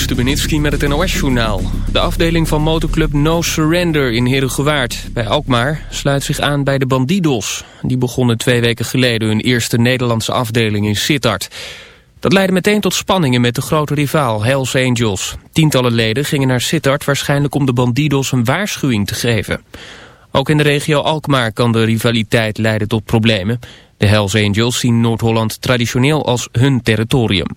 Stubenitski met het NOS-journaal. De afdeling van motorclub No Surrender in Herengewaard bij Alkmaar sluit zich aan bij de Bandidos. Die begonnen twee weken geleden hun eerste Nederlandse afdeling in Sittard. Dat leidde meteen tot spanningen met de grote rivaal Hells Angels. Tientallen leden gingen naar Sittard waarschijnlijk om de Bandidos een waarschuwing te geven. Ook in de regio Alkmaar kan de rivaliteit leiden tot problemen. De Hells Angels zien Noord-Holland traditioneel als hun territorium.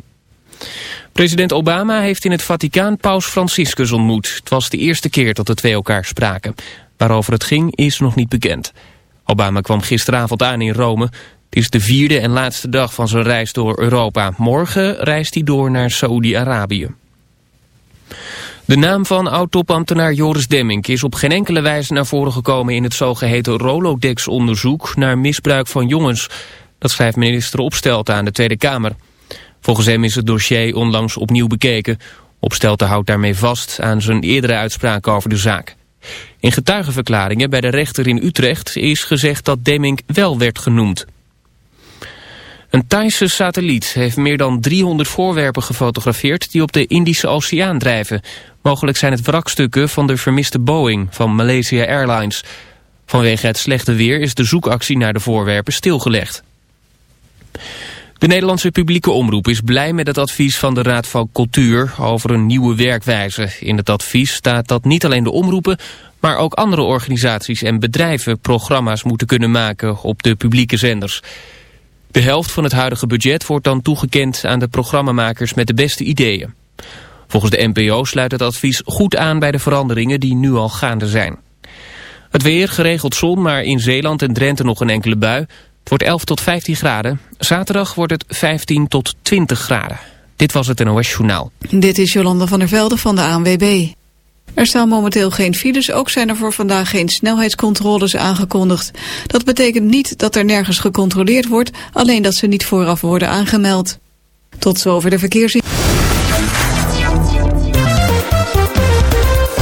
President Obama heeft in het Vaticaan paus Franciscus ontmoet. Het was de eerste keer dat de twee elkaar spraken. Waarover het ging is nog niet bekend. Obama kwam gisteravond aan in Rome. Het is de vierde en laatste dag van zijn reis door Europa. Morgen reist hij door naar Saoedi-Arabië. De naam van oud-topambtenaar Joris Demmink is op geen enkele wijze naar voren gekomen in het zogeheten Rolodex-onderzoek naar misbruik van jongens. Dat schrijft minister Opstelten aan de Tweede Kamer. Volgens hem is het dossier onlangs opnieuw bekeken. Opstelten houdt daarmee vast aan zijn eerdere uitspraak over de zaak. In getuigenverklaringen bij de rechter in Utrecht is gezegd dat Demming wel werd genoemd. Een Thaise satelliet heeft meer dan 300 voorwerpen gefotografeerd die op de Indische Oceaan drijven. Mogelijk zijn het wrakstukken van de vermiste Boeing van Malaysia Airlines. Vanwege het slechte weer is de zoekactie naar de voorwerpen stilgelegd. De Nederlandse publieke omroep is blij met het advies van de Raad van Cultuur over een nieuwe werkwijze. In het advies staat dat niet alleen de omroepen, maar ook andere organisaties en bedrijven programma's moeten kunnen maken op de publieke zenders. De helft van het huidige budget wordt dan toegekend aan de programmamakers met de beste ideeën. Volgens de NPO sluit het advies goed aan bij de veranderingen die nu al gaande zijn. Het weer, geregeld zon, maar in Zeeland en Drenthe nog een enkele bui. Het wordt 11 tot 15 graden. Zaterdag wordt het 15 tot 20 graden. Dit was het NOS Journaal. Dit is Jolanda van der Velde van de ANWB. Er staan momenteel geen files, ook zijn er voor vandaag geen snelheidscontroles aangekondigd. Dat betekent niet dat er nergens gecontroleerd wordt, alleen dat ze niet vooraf worden aangemeld. Tot zover de verkeers.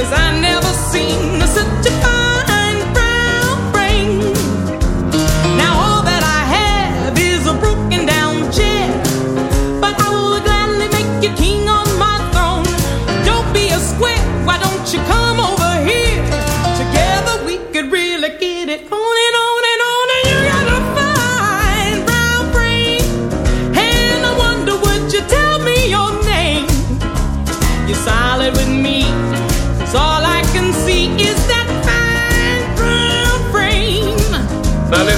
Cause I know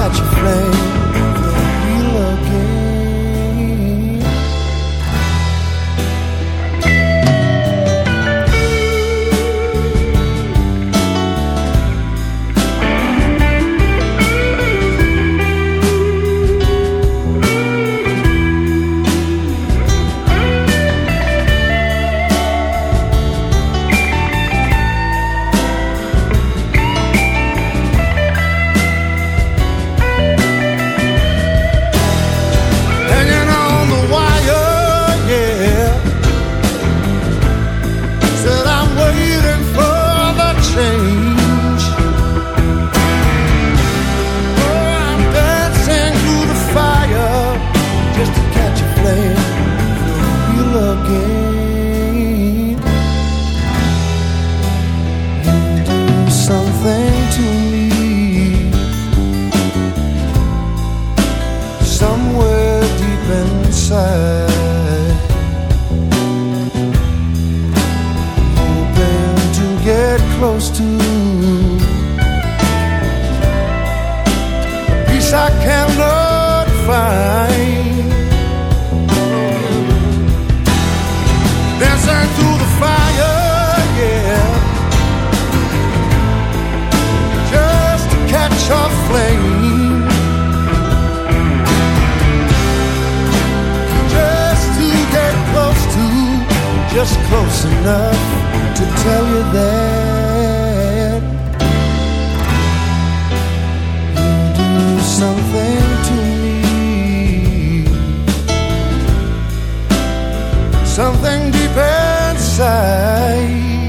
catch a flame something deep inside.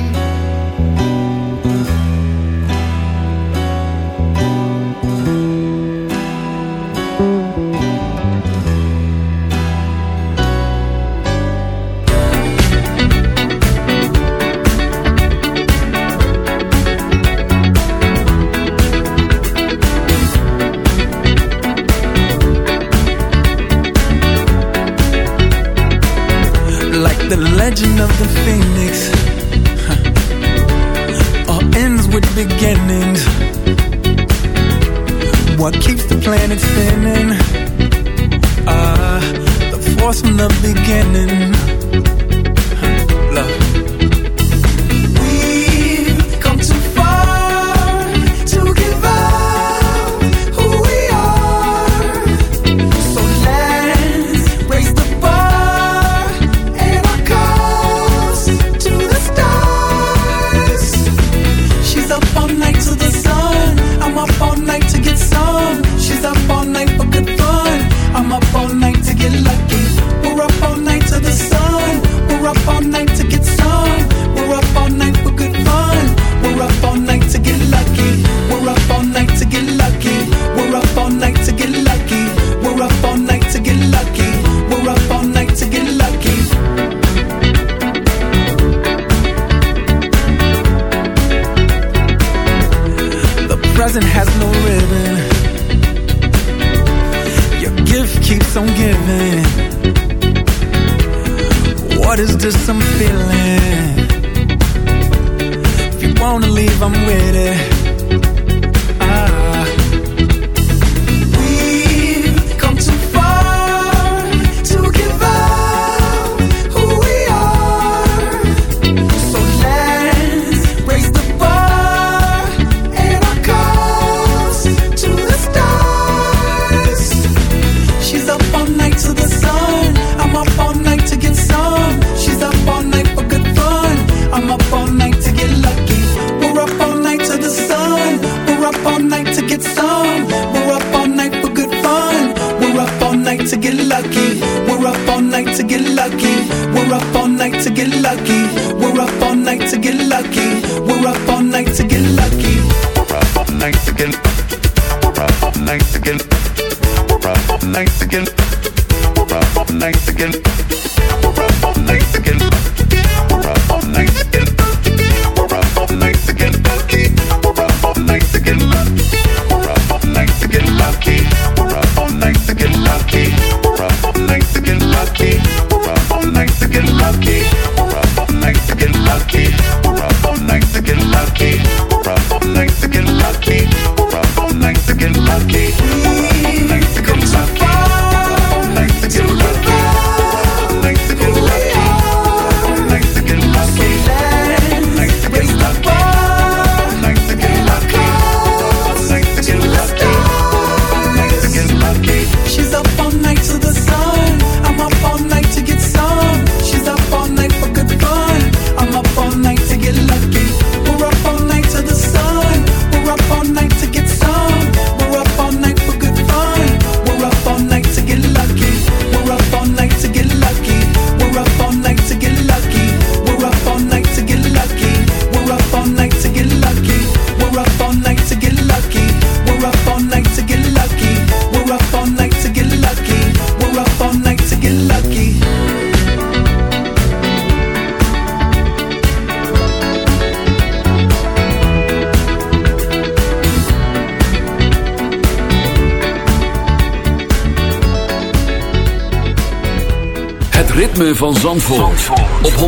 ritme van Zandvoort, op 106.9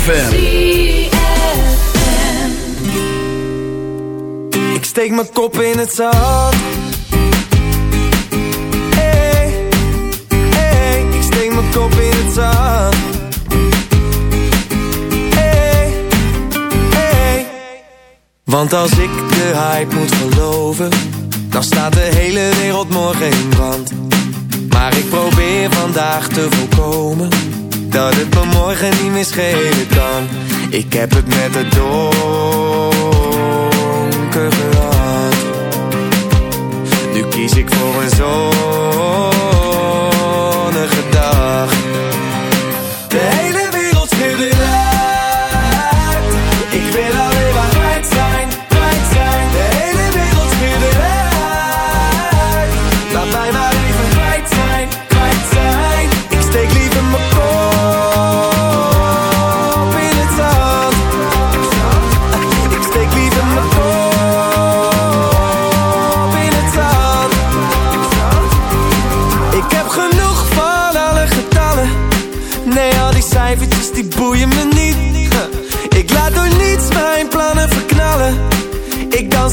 FM. Ik steek mijn kop in het zand. Hey, hey, ik steek mijn kop in het zand. Hey, hey. Want als ik de hype moet geloven Dan staat de hele wereld morgen in brand. Maar ik probeer vandaag te voorkomen Dat het me morgen niet meer schelen kan. Ik heb het met het donker gehad. Nu kies ik voor een zon.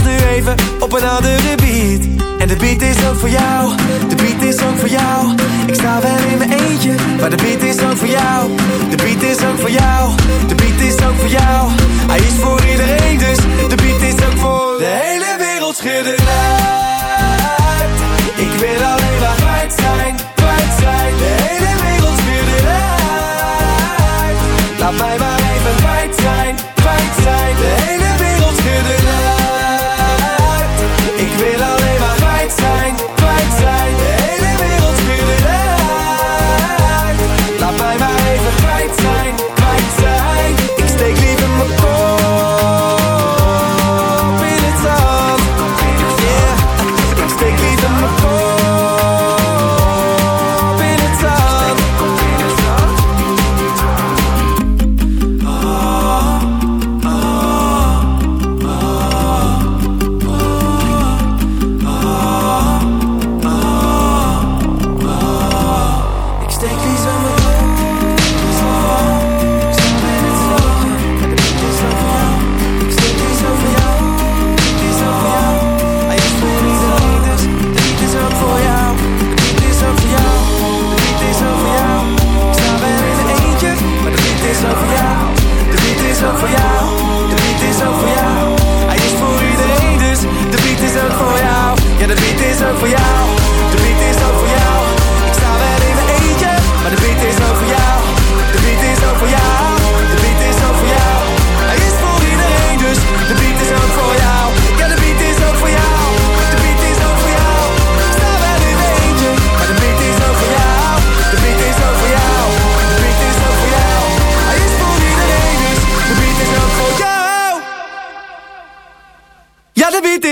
nu even op een andere beat. En de beat is ook voor jou, de beat is ook voor jou. Ik sta wel in mijn eentje, maar de beat is ook voor jou. De beat is ook voor jou, de beat is ook voor jou. Hij is voor iedereen, dus de beat is ook voor de hele wereld schudden.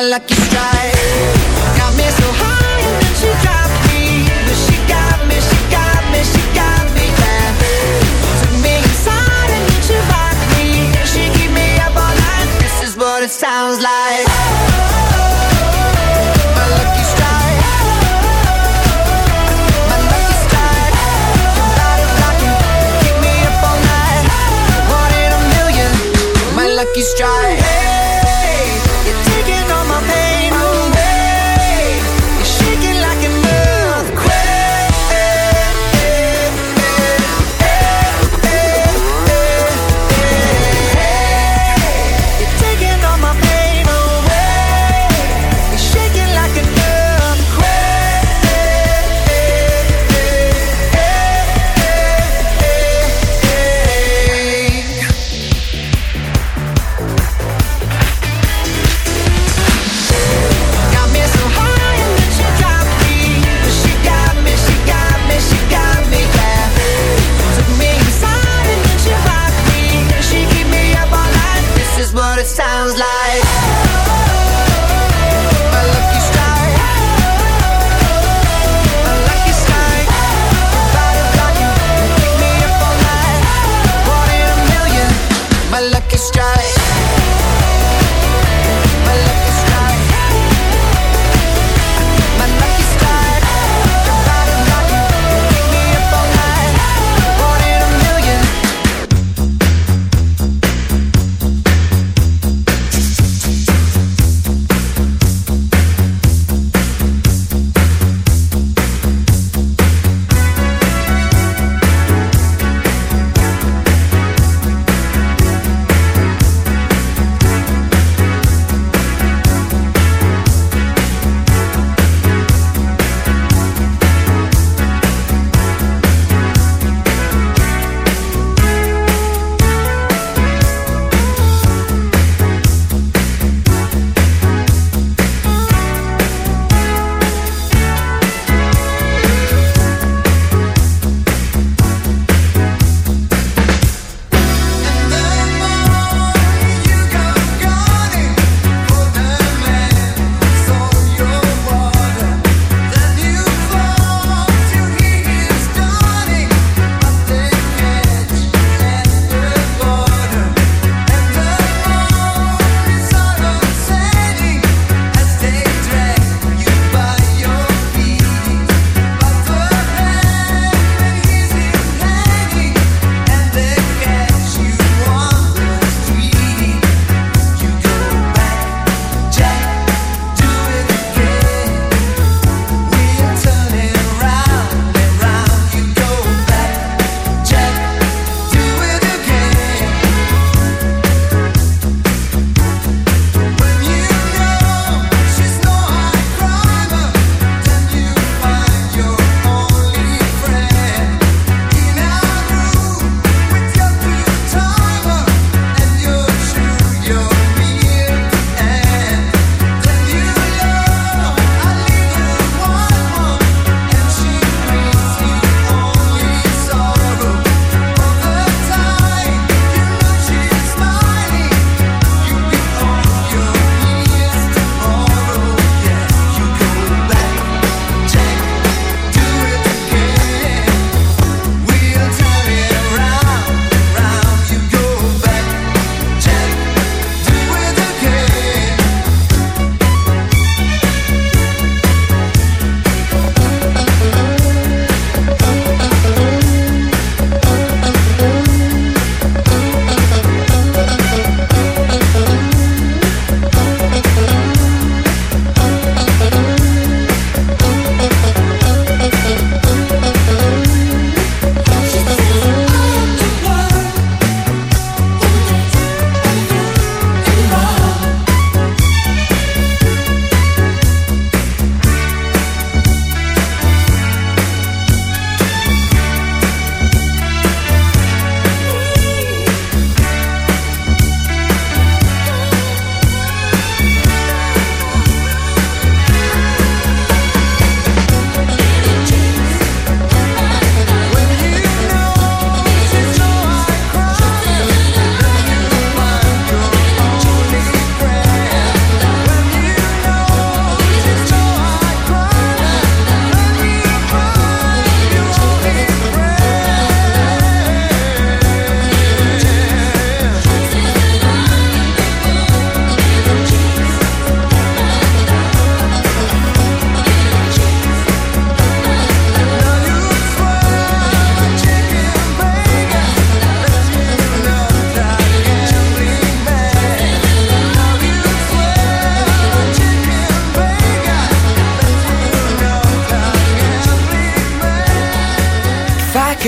One in